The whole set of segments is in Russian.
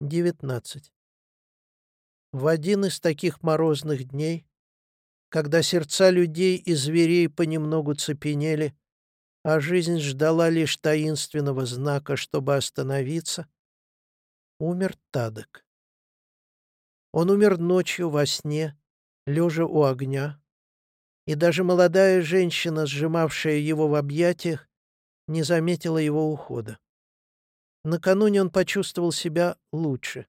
19. В один из таких морозных дней, когда сердца людей и зверей понемногу цепенели, а жизнь ждала лишь таинственного знака, чтобы остановиться, умер Тадок. Он умер ночью во сне, лежа у огня, и даже молодая женщина, сжимавшая его в объятиях, не заметила его ухода. Накануне он почувствовал себя лучше.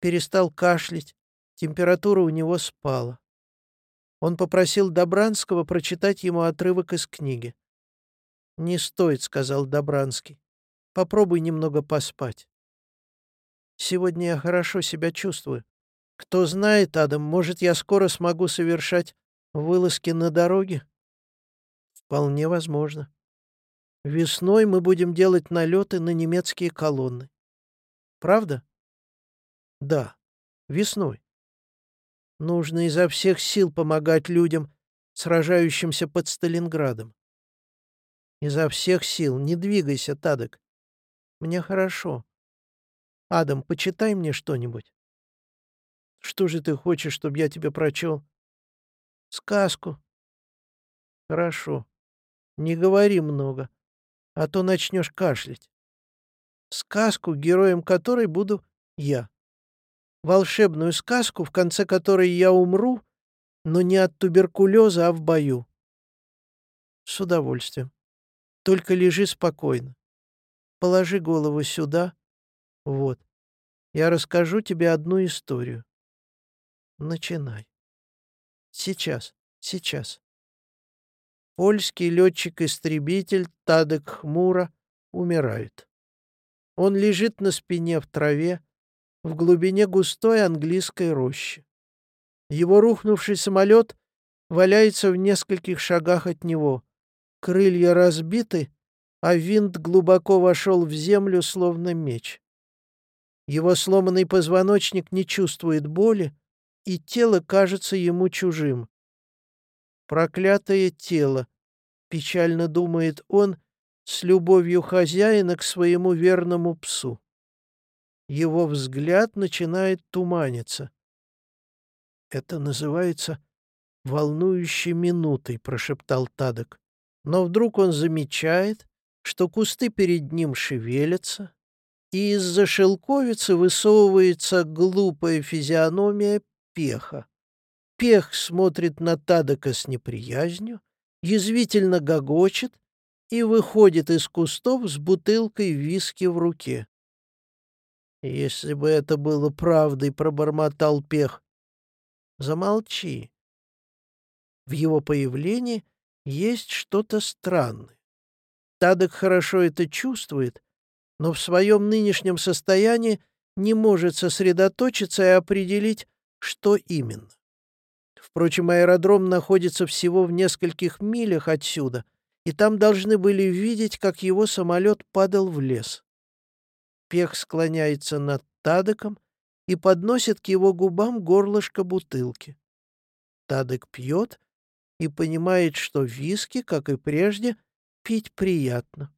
Перестал кашлять, температура у него спала. Он попросил Добранского прочитать ему отрывок из книги. «Не стоит», — сказал Добранский. «Попробуй немного поспать». «Сегодня я хорошо себя чувствую. Кто знает, Адам, может, я скоро смогу совершать вылазки на дороге?» «Вполне возможно. Весной мы будем делать налеты на немецкие колонны. Правда? Да, весной. Нужно изо всех сил помогать людям, сражающимся под Сталинградом. Изо всех сил. Не двигайся, Тадок. Мне хорошо. Адам, почитай мне что-нибудь. Что же ты хочешь, чтобы я тебе прочел? Сказку. Хорошо. Не говори много а то начнешь кашлять. Сказку, героем которой буду я. Волшебную сказку, в конце которой я умру, но не от туберкулеза, а в бою. С удовольствием. Только лежи спокойно. Положи голову сюда. Вот. Я расскажу тебе одну историю. Начинай. Сейчас, сейчас. Польский летчик-истребитель Тадек Хмура умирает. Он лежит на спине в траве, в глубине густой английской рощи. Его рухнувший самолет валяется в нескольких шагах от него. Крылья разбиты, а винт глубоко вошел в землю, словно меч. Его сломанный позвоночник не чувствует боли, и тело кажется ему чужим. Проклятое тело, печально думает он, с любовью хозяина к своему верному псу. Его взгляд начинает туманиться. «Это называется волнующей минутой», — прошептал Тадок. Но вдруг он замечает, что кусты перед ним шевелятся, и из-за шелковицы высовывается глупая физиономия пеха. Пех смотрит на Тадока с неприязнью, язвительно гогочет и выходит из кустов с бутылкой виски в руке. «Если бы это было правдой», — пробормотал Пех. «Замолчи». В его появлении есть что-то странное. Тадок хорошо это чувствует, но в своем нынешнем состоянии не может сосредоточиться и определить, что именно. Впрочем, аэродром находится всего в нескольких милях отсюда, и там должны были видеть, как его самолет падал в лес. Пех склоняется над Тадыком и подносит к его губам горлышко бутылки. Тадык пьет и понимает, что виски, как и прежде, пить приятно.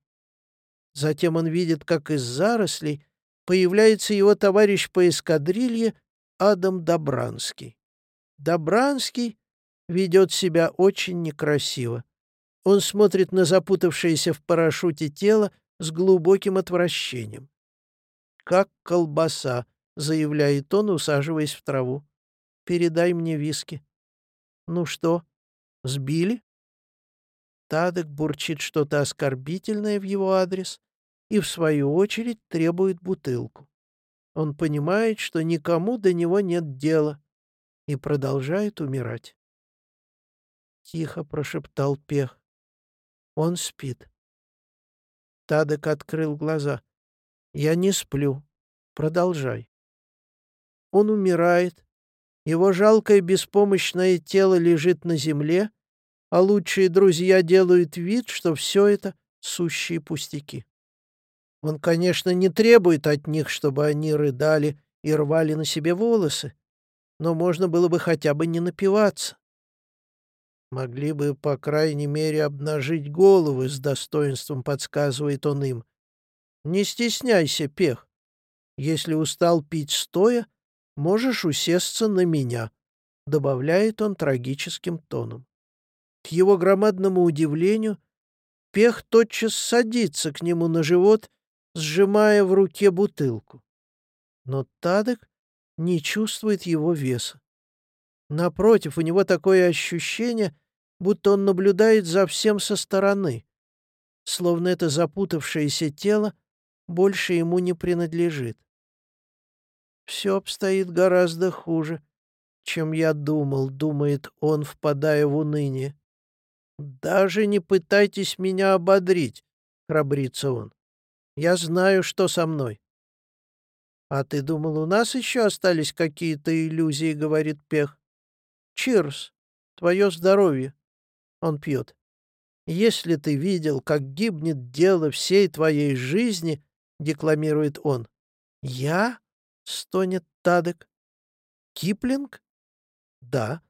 Затем он видит, как из зарослей появляется его товарищ по эскадрилье Адам Добранский. Добранский ведет себя очень некрасиво. Он смотрит на запутавшееся в парашюте тело с глубоким отвращением. «Как колбаса», — заявляет он, усаживаясь в траву. «Передай мне виски». «Ну что, сбили?» Тадок бурчит что-то оскорбительное в его адрес и, в свою очередь, требует бутылку. Он понимает, что никому до него нет дела, и продолжает умирать. Тихо прошептал Пех. Он спит. Тадок открыл глаза. Я не сплю. Продолжай. Он умирает. Его жалкое беспомощное тело лежит на земле, а лучшие друзья делают вид, что все это сущие пустяки. Он, конечно, не требует от них, чтобы они рыдали и рвали на себе волосы, но можно было бы хотя бы не напиваться. Могли бы, по крайней мере, обнажить головы с достоинством, подсказывает он им. Не стесняйся, пех. Если устал пить стоя, можешь усесться на меня», — добавляет он трагическим тоном. К его громадному удивлению, Пех тотчас садится к нему на живот, сжимая в руке бутылку. Но Тадок не чувствует его веса. Напротив, у него такое ощущение, будто он наблюдает за всем со стороны, словно это запутавшееся тело больше ему не принадлежит. Все обстоит гораздо хуже, чем я думал, думает он, впадая в уныние. Даже не пытайтесь меня ободрить, храбрится он. Я знаю, что со мной. А ты думал, у нас еще остались какие-то иллюзии, говорит Пех. Чирс, твое здоровье. Он пьет. Если ты видел, как гибнет дело всей твоей жизни, декламирует он. Я? Стонет Тадек. Киплинг? Да.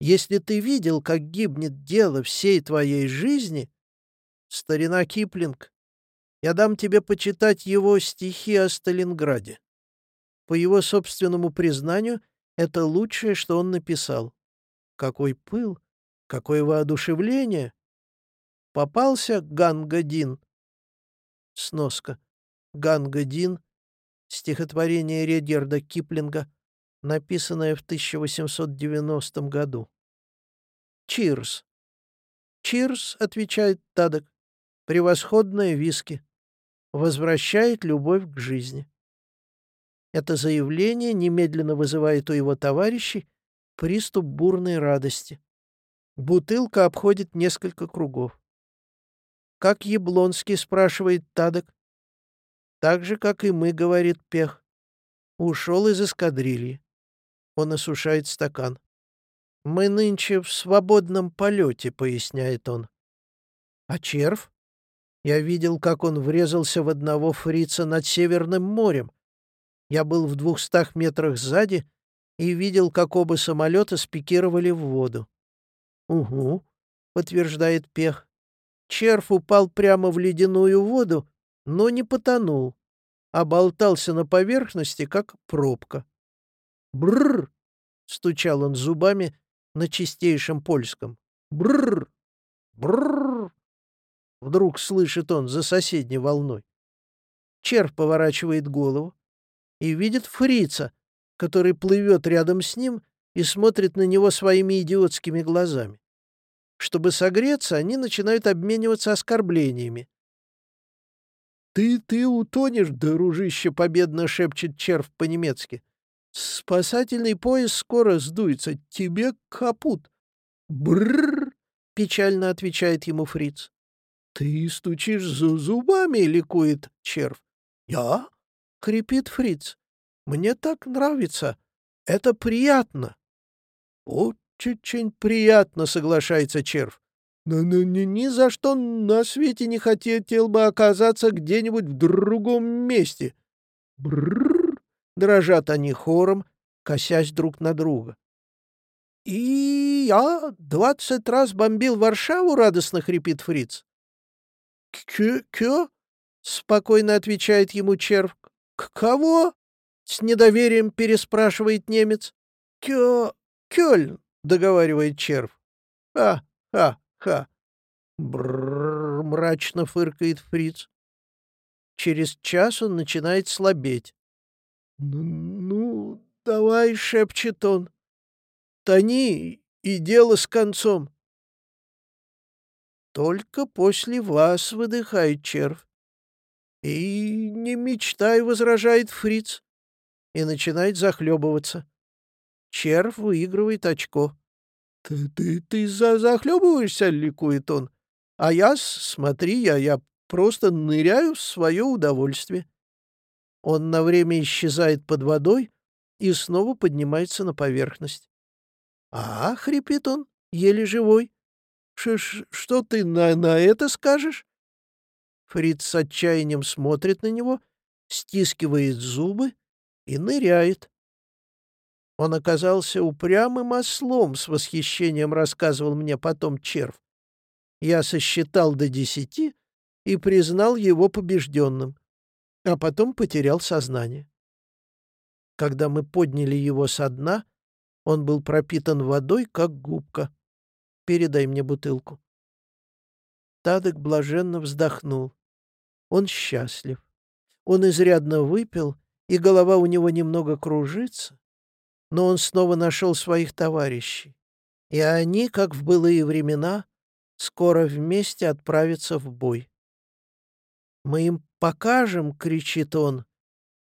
Если ты видел, как гибнет дело всей твоей жизни, старина Киплинг, я дам тебе почитать его стихи о Сталинграде. По его собственному признанию, это лучшее, что он написал. Какой пыл, какое воодушевление! Попался Гангадин. Сноска. Гангадин стихотворение Редерда Киплинга, написанное в 1890 году. «Чирс». «Чирс», — отвечает Тадок, — «превосходное виски. Возвращает любовь к жизни». Это заявление немедленно вызывает у его товарищей приступ бурной радости. Бутылка обходит несколько кругов. «Как Яблонский?» — спрашивает Тадок. Так же, как и мы, говорит Пех. Ушел из эскадрильи. Он осушает стакан. Мы нынче в свободном полете, поясняет он. А червь? Я видел, как он врезался в одного фрица над Северным морем. Я был в двухстах метрах сзади и видел, как оба самолета спикировали в воду. «Угу», — подтверждает Пех. Червь упал прямо в ледяную воду но не потонул, а болтался на поверхности, как пробка. «Бррр!» — стучал он зубами на чистейшем польском. «Бррр! Бррр!» Вдруг слышит он за соседней волной. Червь поворачивает голову и видит фрица, который плывет рядом с ним и смотрит на него своими идиотскими глазами. Чтобы согреться, они начинают обмениваться оскорблениями. «Ты, ты утонешь, дружище!» — победно шепчет червь по-немецки. «Спасательный пояс скоро сдуется. Тебе капут!» «Брррр!» — печально отвечает ему фриц. «Ты стучишь зубами!» — ликует червь. «Я?» — хрипит фриц. «Мне так нравится. Это приятно!» «Очень приятно!» — соглашается червь. Но, но ни, ни за что на свете не хотел бы оказаться где-нибудь в другом месте. Бррр! Дрожат они хором, косясь друг на друга. «И я двадцать раз бомбил Варшаву», — радостно хрипит фриц. «Кё-кё?» — спокойно отвечает ему червь. «К кого?» — с недоверием переспрашивает немец. «Кё... Кёльн», — договаривает червь. «А, а, Ха! Бррр, мрачно фыркает фриц. Через час он начинает слабеть. «Ну, ну давай», — шепчет он, — «тони, и дело с концом». «Только после вас», — выдыхает червь. «И не мечтай», — возражает фриц, и начинает захлебываться. Червь выигрывает очко. «Ты, ты, ты за захлебываешься?» — ликует он. «А я, смотри, я, я просто ныряю в свое удовольствие». Он на время исчезает под водой и снова поднимается на поверхность. «А, — хрипит он, еле живой, Ш -ш что ты на, на это скажешь?» Фриц с отчаянием смотрит на него, стискивает зубы и ныряет. Он оказался упрямым ослом, с восхищением рассказывал мне потом червь. Я сосчитал до десяти и признал его побежденным, а потом потерял сознание. Когда мы подняли его со дна, он был пропитан водой, как губка. Передай мне бутылку. Тадок блаженно вздохнул. Он счастлив. Он изрядно выпил, и голова у него немного кружится, но он снова нашел своих товарищей. И они, как в былые времена, скоро вместе отправятся в бой. «Мы им покажем!» — кричит он,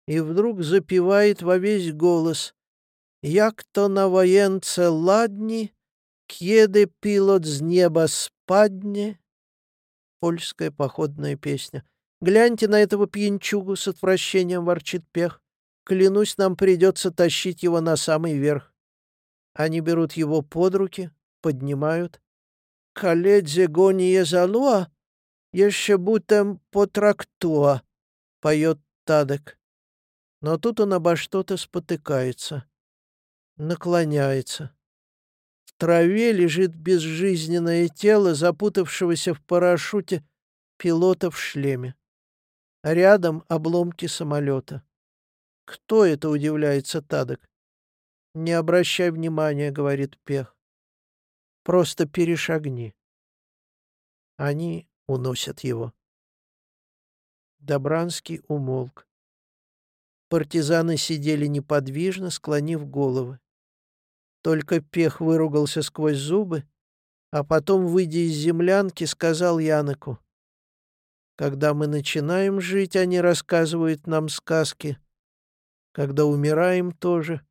и вдруг запевает во весь голос. «Як то на военце ладни, кеды пилот с неба спадне». Польская походная песня. «Гляньте на этого пьянчугу!» — с отвращением ворчит пех. «Клянусь, нам придется тащить его на самый верх». Они берут его под руки, поднимают. «Каледзе гония залуа, еще будто потрактуа», — поет Тадек. Но тут он обо что-то спотыкается, наклоняется. Траве лежит безжизненное тело запутавшегося в парашюте пилота в шлеме. Рядом обломки самолета. Кто это, удивляется Тадок? Не обращай внимания, говорит Пех. Просто перешагни. Они уносят его. Добранский умолк. Партизаны сидели неподвижно, склонив головы. Только Пех выругался сквозь зубы, а потом, выйдя из землянки, сказал Яноку. «Когда мы начинаем жить, они рассказывают нам сказки. Когда умираем тоже.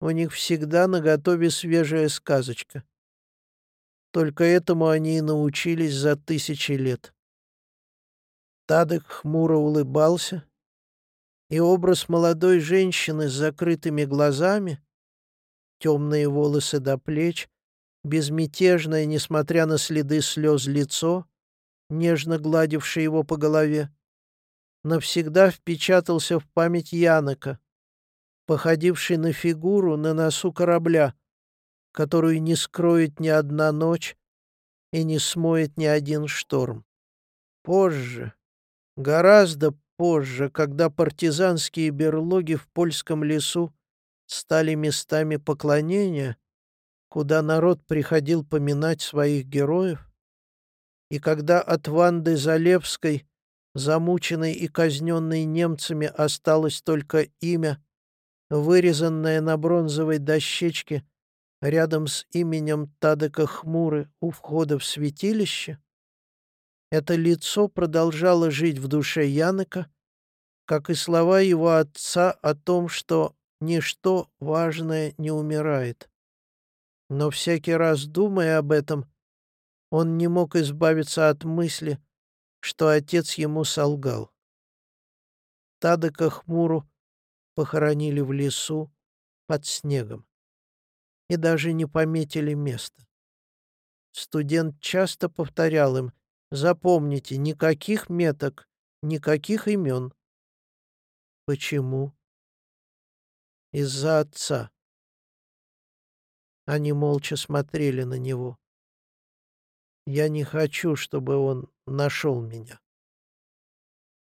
У них всегда наготове свежая сказочка. Только этому они и научились за тысячи лет». Тадек хмуро улыбался, и образ молодой женщины с закрытыми глазами, темные волосы до плеч, безмятежное, несмотря на следы слез, лицо, нежно гладившее его по голове, навсегда впечатался в память Янока, походивший на фигуру на носу корабля, которую не скроет ни одна ночь и не смоет ни один шторм. Позже, гораздо позже, когда партизанские берлоги в польском лесу стали местами поклонения, куда народ приходил поминать своих героев, и когда от Ванды Залевской, замученной и казненной немцами, осталось только имя, вырезанное на бронзовой дощечке рядом с именем Тадека Хмуры у входа в святилище, это лицо продолжало жить в душе Янока, как и слова его отца о том, что ничто важное не умирает. Но всякий раз, думая об этом, он не мог избавиться от мысли, что отец ему солгал. Тадека хмуру похоронили в лесу под снегом и даже не пометили место. Студент часто повторял им Запомните, никаких меток, никаких имен. Почему? Из-за отца. Они молча смотрели на него. Я не хочу, чтобы он нашел меня.